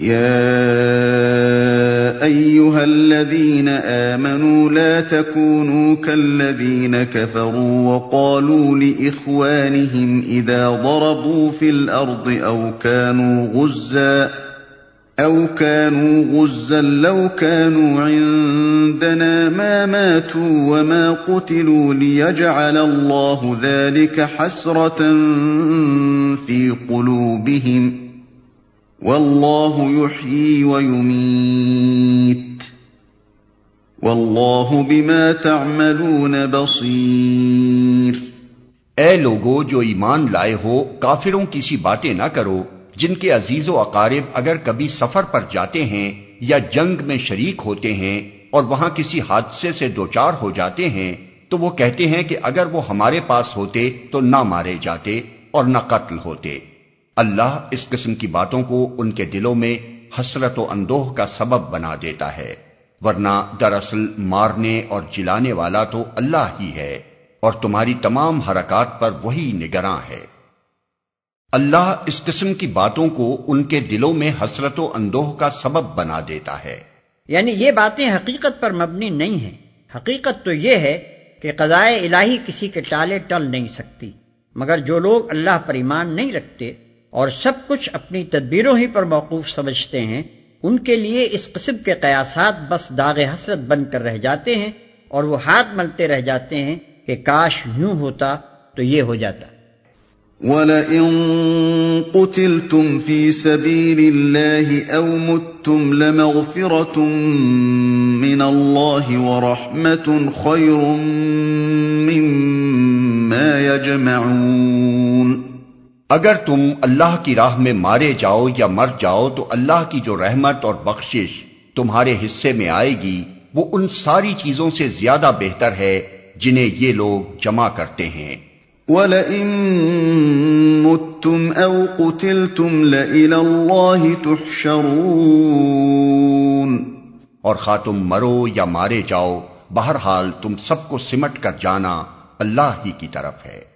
يا ايها الذين امنوا لا تكونوا كالذين كفروا وقالوا لاخوانهم اذا ضربوا في الارض او كانوا غزا او كانوا غزا لو كانوا عندنا ما ماتوا وما قتلوا ليجعل الله ذلك حسره في قلوبهم واللہ يحيي ويميت. واللہ بما تعملون بصیر اے لوگو جو ایمان لائے ہو، کافروں کی سی باتیں نہ کرو۔ جن کے عزیز و اقارب اگر کبھی سفر پر جاتے ہیں یا جنگ میں شریک ہوتے ہیں اور وہاں کسی حادثے سے دوچار ہو جاتے ہیں، تو وہ کہتے ہیں کہ اگر وہ ہمارے پاس ہوتے تو نہ مارے جاتے اور نہ قتل ہوتے۔ اللہ اس قسم کی باتوں کو ان کے دلوں میں حسرت و اندوہ کا سبب بنا دیتا ہے، ورنہ دراصل مارنے اور جلانے والا تو اللہ ہی ہے اور تمہاری تمام حرکات پر وہی نگراں ہے۔ اللہ اس قسم کی باتوں کو ان کے دلوں میں حسرت و اندوہ کا سبب بنا دیتا ہے۔ یعنی یہ باتیں حقیقت پر مبنی نہیں ہیں۔ حقیقت تو یہ ہے کہ قضائے الہی کسی کے ٹالے ٹل نہیں سکتی، مگر جو لوگ اللہ پر ایمان نہیں رکھتے اور سب کچھ اپنی تدبیروں ہی پر موقوف سمجھتے ہیں، ان کے لیے اس قسم کے قیاسات بس داغ حسرت بن کر رہ جاتے ہیں اور وہ ہاتھ ملتے رہ جاتے ہیں کہ کاش یوں ہوتا تو یہ ہو جاتا۔ وَلَئِن قُتِلْتُمْ فِي سَبِيلِ اللَّهِ أَوْ مُتْتُمْ لَمَغْفِرَةٌ مِّنَ اللَّهِ وَرَحْمَةٌ خَيْرٌ مِّمَّا يَجْمَعُونَ اگر تم اللہ کی راہ میں مارے جاؤ یا مر جاؤ تو اللہ کی جو رحمت اور بخشش تمہارے حصے میں آئے گی وہ ان ساری چیزوں سے زیادہ بہتر ہے جنہیں یہ لوگ جمع کرتے ہیں۔ وَلَئِن مُتُّمْ أَوْ قُتِلْتُمْ لَإِلَى اللَّهِ تُحْشَرُونَ۔ اور خواہ تم مرو یا مارے جاؤ بہرحال تم سب کو سمٹ کر جانا اللہ ہی کی طرف ہے۔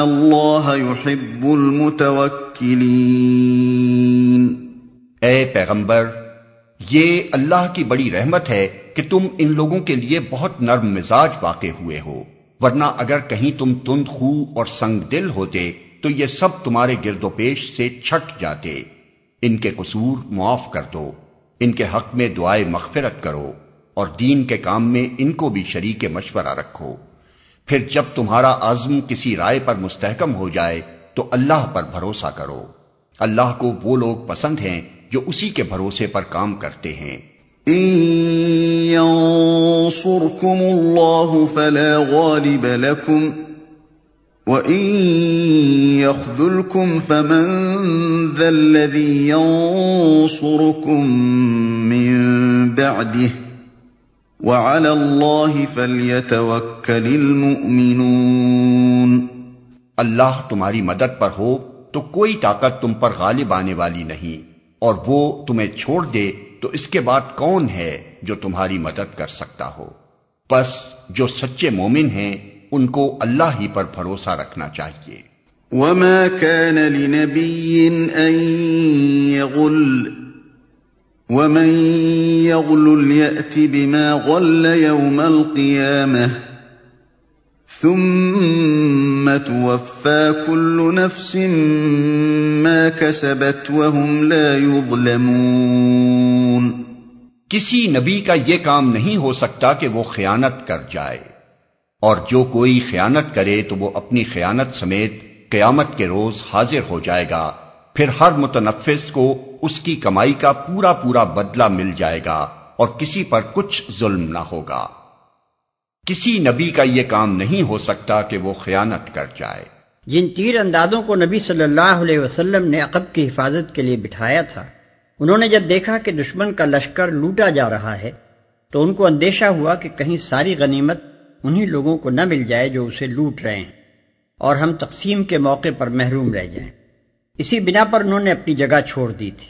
اللہ يحب المتوکلین اے پیغمبر، یہ اللہ کی بڑی رحمت ہے کہ تم ان لوگوں کے لیے بہت نرم مزاج واقع ہوئے ہو، ورنہ اگر کہیں تم تند خو اور سنگ دل ہوتے تو یہ سب تمہارے گرد و پیش سے چھٹ جاتے۔ ان کے قصور معاف کر دو، ان کے حق میں دعائے مغفرت کرو اور دین کے کام میں ان کو بھی شریک مشورہ رکھو۔ پھر جب تمہارا عزم کسی رائے پر مستحکم ہو جائے، تو اللہ پر بھروسہ کرو۔ اللہ کو وہ لوگ پسند ہیں جو اسی کے بھروسے پر کام کرتے ہیں۔ ينصركم الله فلا غالب لكم وإن يخذلكم فمن ذا الذي ينصركم من بعده۔ وَعَلَى اللَّهِ فَلْيَتَوَكَّلِ الْمُؤْمِنُونَ. اللہ تمہاری مدد پر ہو تو کوئی طاقت تم پر غالب آنے والی نہیں اور وہ تمہیں چھوڑ دے تو اس کے بعد کون ہے جو تمہاری مدد کر سکتا ہو؟ پس جو سچے مومن ہیں ان کو اللہ ہی پر بھروسہ رکھنا چاہیے۔ وَمَا كَانَ لِنَبِيٍّ أَن يَغُلَّ ومن يغل يأت بما غل يوم القيامة ثم توفى كل نفس ما كسبت وهم لا يظلمون کسی نبی کا یہ کام نہیں ہو سکتا کہ وہ خیانت کر جائے اور جو کوئی خیانت کرے تو وہ اپنی خیانت سمیت قیامت کے روز حاضر ہو جائے گا۔ پھر ہر متنفس کو اس کی کمائی کا پورا پورا بدلہ مل جائے گا اور کسی پر کچھ ظلم نہ ہوگا۔ کسی نبی کا یہ کام نہیں ہو سکتا کہ وہ خیانت کر جائے۔ جن تیر اندازوں کو نبی صلی اللہ علیہ وسلم نے عقب کی حفاظت کے لیے بٹھایا تھا، انہوں نے جب دیکھا کہ دشمن کا لشکر لوٹا جا رہا ہے، تو ان کو اندیشہ ہوا کہ کہیں ساری غنیمت انہی لوگوں کو نہ مل جائے جو اسے لوٹ رہے ہیں اور ہم تقسیم کے موقع پر محروم رہ جائیں۔ اسی بنا پر انہوں نے اپنی جگہ چھوڑ دی تھی۔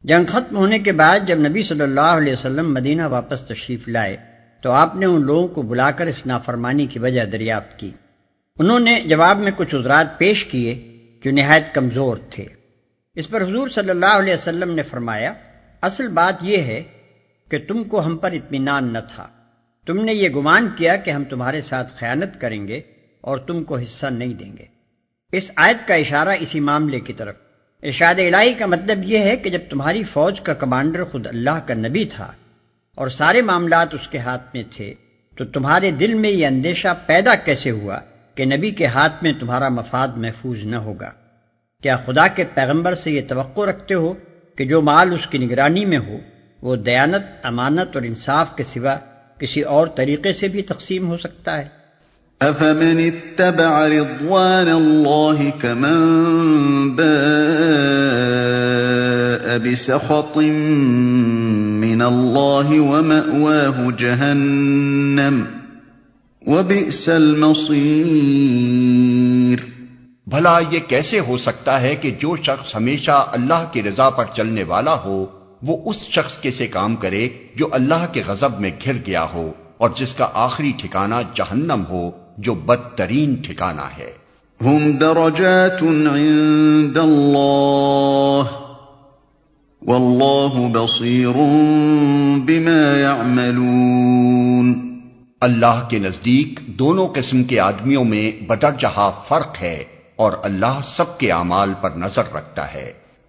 جنگ ختم ہونے کے بعد جب نبی صلی اللہ علیہ وسلم مدینہ واپس تشریف لائے، تو آپ نے ان لوگوں کو بلا کر اس نافرمانی کی وجہ دریافت کی۔ انہوں نے جواب میں کچھ عذرات پیش کیے جو نہایت کمزور تھے۔ اس پر حضور صلی اللہ علیہ وسلم نے فرمایا، اصل بات یہ ہے کہ تم کو ہم پر اطمینان نہ تھا۔ تم نے یہ گمان کیا کہ ہم تمہارے ساتھ خیانت کریں گے اور تم کو حصہ نہیں دیں گے۔ اس آیت کا اشارہ اسی معاملے کی طرف۔ ارشاد الہی کا مطلب یہ ہے کہ جب تمہاری فوج کا کمانڈر خود اللہ کا نبی تھا اور سارے معاملات اس کے ہاتھ میں تھے، تو تمہارے دل میں یہ اندیشہ پیدا کیسے ہوا کہ نبی کے ہاتھ میں تمہارا مفاد محفوظ نہ ہوگا؟ کیا خدا کے پیغمبر سے یہ توقع رکھتے ہو کہ جو مال اس کی نگرانی میں ہو، وہ دیانت، امانت اور انصاف کے سوا کسی اور طریقے سے بھی تقسیم ہو سکتا ہے؟ افمن اتبع رضوان الله كمن باء بسخط من الله ومأواه جهنم وبئس المصير بھلا یہ کیسے ہو سکتا ہے کہ جو شخص ہمیشہ اللہ کی رضا پر چلنے والا ہو، وہ اس شخص کے سے کام کرے جو اللہ کے غضب میں گھر گیا ہو اور جس کا آخری ٹھکانہ جہنم ہو۔ جو بدترین ٹھکانہ ہے۔ هم درجات عند الله والله بصير بما يعملون اللہ کے نزدیک دونوں قسم کے آدمیوں میں بدرجہ فرق ہے اور اللہ سب کے اعمال پر نظر رکھتا ہے۔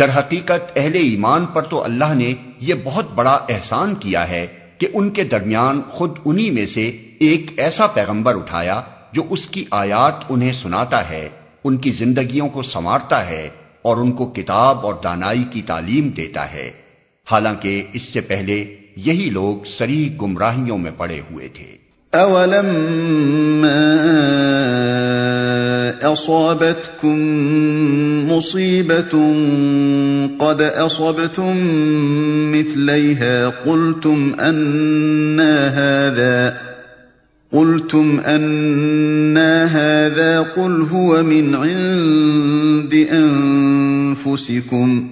در حقیقت اہل ایمان پر تو اللہ نے یہ بہت بڑا احسان کیا ہے کہ ان کے درمیان خود انہی میں سے ایک ایسا پیغمبر اٹھایا جو اس کی آیات انہیں سناتا ہے، ان کی زندگیوں کو سنوارتا ہے اور ان کو کتاب اور دانائی کی تعلیم دیتا ہے۔ حالانکہ اس سے پہلے یہی لوگ سری گمراہیوں میں پڑے ہوئے تھے۔ أصابتكم مصيبة قد أصبتم مثليها قلتم أنا هذا قلتم أنا هذا قل هو من عند أنفسكم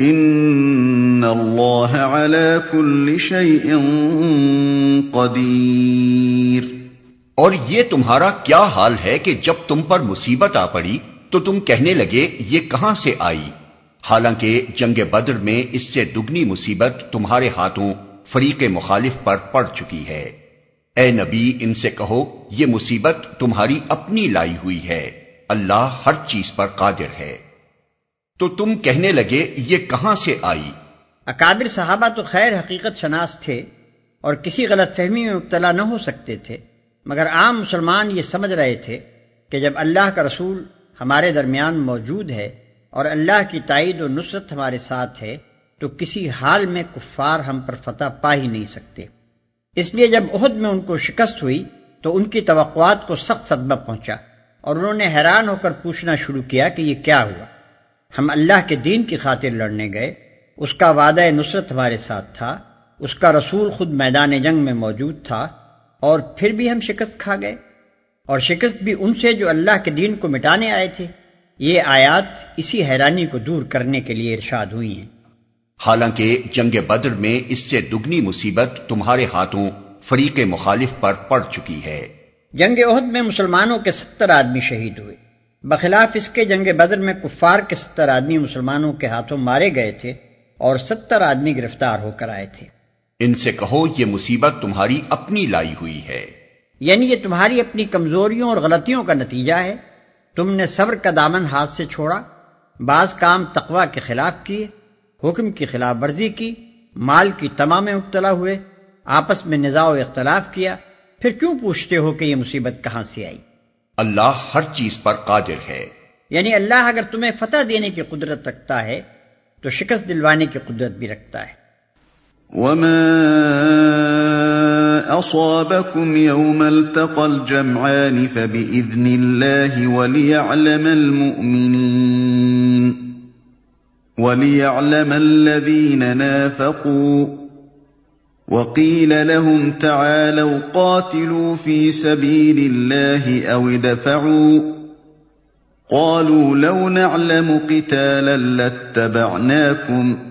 إن الله على كل شيء قدير اور یہ تمہارا کیا حال ہے کہ جب تم پر مصیبت آ پڑی تو تم کہنے لگے، یہ کہاں سے آئی؟ حالانکہ جنگ بدر میں اس سے دگنی مصیبت تمہارے ہاتھوں فریق مخالف پر پڑ چکی ہے۔ اے نبی، ان سے کہو، یہ مصیبت تمہاری اپنی لائی ہوئی ہے۔ اللہ ہر چیز پر قادر ہے۔ تو تم کہنے لگے، یہ کہاں سے آئی؟ اکابر صحابہ تو خیر حقیقت شناس تھے اور کسی غلط فہمی میں مبتلا نہ ہو سکتے تھے۔ مگر عام مسلمان یہ سمجھ رہے تھے کہ جب اللہ کا رسول ہمارے درمیان موجود ہے اور اللہ کی تائید و نصرت ہمارے ساتھ ہے، تو کسی حال میں کفار ہم پر فتح پا ہی نہیں سکتے۔ اس لیے جب عہد میں ان کو شکست ہوئی، تو ان کی توقعات کو سخت صدمہ پہنچا اور انہوں نے حیران ہو کر پوچھنا شروع کیا کہ یہ کیا ہوا۔ ہم اللہ کے دین کی خاطر لڑنے گئے، اس کا وعدہ نصرت ہمارے ساتھ تھا، اس کا رسول خود میدان جنگ میں موجود تھا اور پھر بھی ہم شکست کھا گئے۔ اور شکست بھی ان سے جو اللہ کے دین کو مٹانے آئے تھے۔ یہ آیات اسی حیرانی کو دور کرنے کے لیے ارشاد ہوئی ہیں۔ حالانکہ جنگ بدر میں اس سے دگنی مصیبت تمہارے ہاتھوں فریق مخالف پر پڑ چکی ہے۔ جنگ عہد میں مسلمانوں کے ستر آدمی شہید ہوئے۔ بخلاف اس کے جنگ بدر میں کفار کے ستر آدمی مسلمانوں کے ہاتھوں مارے گئے تھے اور ستر آدمی گرفتار ہو کر آئے تھے۔ ان سے کہو یہ مصیبت تمہاری اپنی لائی ہوئی ہے۔ یعنی یہ تمہاری اپنی کمزوریوں اور غلطیوں کا نتیجہ ہے۔ تم نے صبر کا دامن ہاتھ سے چھوڑا بعض کام تقوا کے خلاف کیے حکم کی خلاف ورزی کی مال کی تمام مبتلا ہوئے آپس میں نظا و اختلاف کیا۔ پھر کیوں پوچھتے ہو کہ یہ مصیبت کہاں سے آئی؟ اللہ ہر چیز پر قادر ہے۔ یعنی اللہ اگر تمہیں فتح دینے کی قدرت رکھتا ہے تو شکست دلوانے کی قدرت بھی رکھتا ہے۔ وما أصابكم يوم التقى الجمعان فبإذن الله وليعلم المؤمنين وليعلم الذين نافقوا وقيل لهم تعالوا قاتلوا في سبيل الله أو ادفعوا قالوا لو نعلم قتالا لاتبعناكم ۖ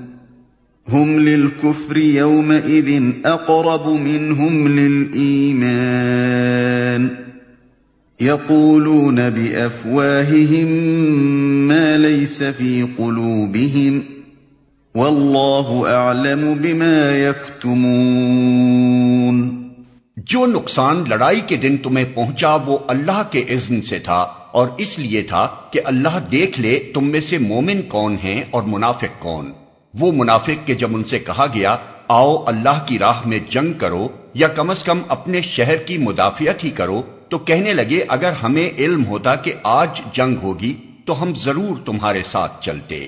هم للكفر يومئذ أقرب منهم للإيمان. يقولون بأفواههم ما ليس في قلوبهم. والله أعلم بما يكتمون. جو نقصان لڑائی کے دن تمہیں پہنچا وہ اللہ کے اذن سے تھا، اور اس لیے تھا کہ اللہ دیکھ لے تم میں سے مومن کون ہیں اور منافق کون۔ وہ منافق کے جب ان سے کہا گیا، آؤ اللہ کی راہ میں جنگ کرو یا کم از کم اپنے شہر کی مدافعت ہی کرو، تو کہنے لگے، اگر ہمیں علم ہوتا کہ آج جنگ ہوگی، تو ہم ضرور تمہارے ساتھ چلتے۔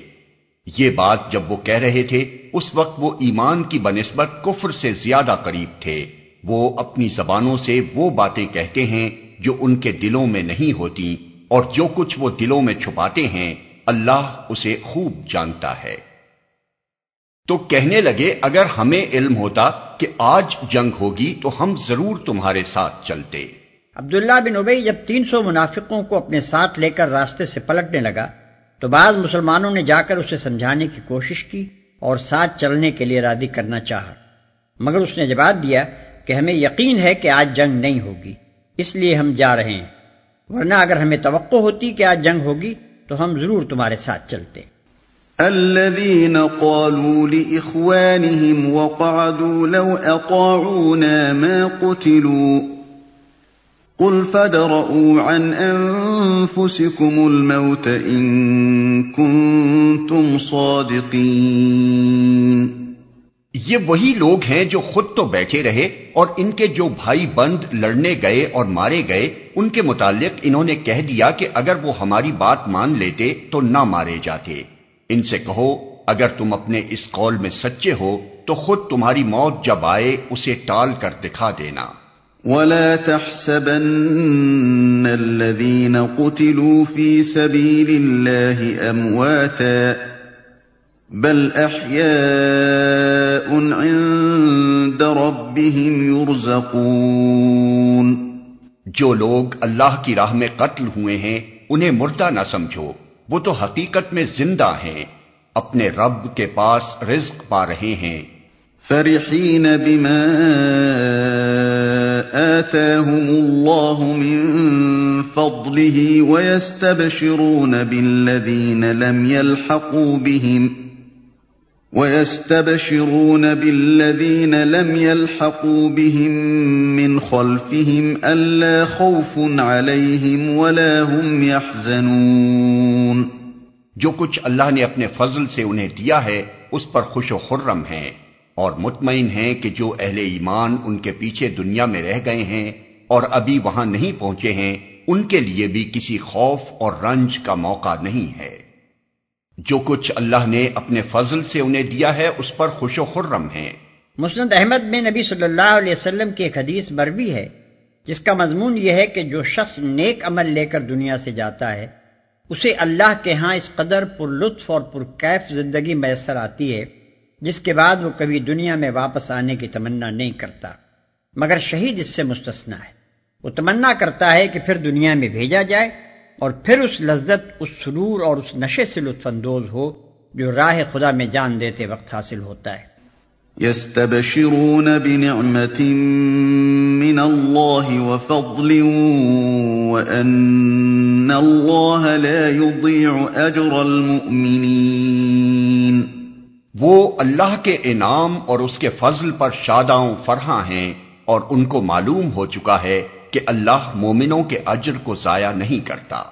یہ بات جب وہ کہہ رہے تھے، اس وقت وہ ایمان کی بنسبت کفر سے زیادہ قریب تھے۔ وہ اپنی زبانوں سے وہ باتیں کہتے ہیں جو ان کے دلوں میں نہیں ہوتی، اور جو کچھ وہ دلوں میں چھپاتے ہیں، اللہ اسے خوب جانتا ہے۔ تو کہنے لگے، اگر ہمیں علم ہوتا کہ آج جنگ ہوگی تو ہم ضرور تمہارے ساتھ چلتے۔ عبداللہ بن ابئی جب تین سو منافقوں کو اپنے ساتھ لے کر راستے سے پلٹنے لگا، تو بعض مسلمانوں نے جا کر اسے سمجھانے کی کوشش کی اور ساتھ چلنے کے لیے رادی کرنا چاہا۔ مگر اس نے جواب دیا کہ ہمیں یقین ہے کہ آج جنگ نہیں ہوگی، اس لیے ہم جا رہے ہیں۔ ورنہ اگر ہمیں توقع ہوتی کہ آج جنگ ہوگی تو ہم ضرور تمہارے ساتھ چلتے۔ الذين قالوا لإخوانهم وقعدوا لو أطاعونا ما قتلوا قل فدرؤوا عن أنفسكم الموت إن كنتم صادقين یہ وہی لوگ ہیں جو خود تو بیٹھے رہے اور ان کے جو بھائی بند لڑنے گئے اور مارے گئے، ان کے متعلق انہوں نے کہہ دیا کہ اگر وہ ہماری بات مان لیتے تو نہ مارے جاتے۔ ان سے کہو اگر تم اپنے اس قول میں سچے ہو تو خود تمہاری موت جب آئے اسے ٹال کر دکھا دینا۔ ولا تحسبن الذين قتلوا في سبيل الله امواتا بل احياء عند ربهم يرزقون۔ جو لوگ اللہ کی راہ میں قتل ہوئے ہیں انہیں مردہ نہ سمجھو۔ وہ تو حقیقت میں زندہ ہیں، اپنے رب کے پاس رزق پا رہے ہیں۔ فرحین بما آتاهم اللہ من فضله ويستبشرون بالذین لم يلحقوا بهم ويستبشرون بالذين لم يلحقوا بهم من خلفهم ألا خوف عليهم ولا هم يحزنون جو کچھ اللہ نے اپنے فضل سے انہیں دیا ہے، اس پر خوش و خرم ہیں اور مطمئن ہیں کہ جو اہل ایمان ان کے پیچھے دنیا میں رہ گئے ہیں اور ابھی وہاں نہیں پہنچے ہیں، ان کے لیے بھی کسی خوف اور رنج کا موقع نہیں ہے۔ جو کچھ اللہ نے اپنے فضل سے انہیں دیا ہے، اس پر خوش و خرم ہیں۔ مسند احمد میں نبی صلی اللہ علیہ وسلم کی ایک حدیث بربی ہے، جس کا مضمون یہ ہے کہ جو شخص نیک عمل لے کر دنیا سے جاتا ہے، اسے اللہ کے ہاں اس قدر پر لطف اور پر کیف زندگی میسر آتی ہے، جس کے بعد وہ کبھی دنیا میں واپس آنے کی تمنا نہیں کرتا۔ مگر شہید اس سے مستثنا ہے۔ وہ تمنا کرتا ہے کہ پھر دنیا میں بھیجا جائے اور پھر اس لذت اس سرور اور اس نشے سے لطف اندوز ہو جو راہ خدا میں جان دیتے وقت حاصل ہوتا ہے۔ يستبشرون بنعمة من الله وفضل وأن الله لا يضيع أجر المؤمنين وہ اللہ کے انعام اور اس کے فضل پر شاداں فرحاں ہیں اور ان کو معلوم ہو چکا ہے۔ کہ اللہ مومنوں کے اجر کو ضائع نہیں کرتا۔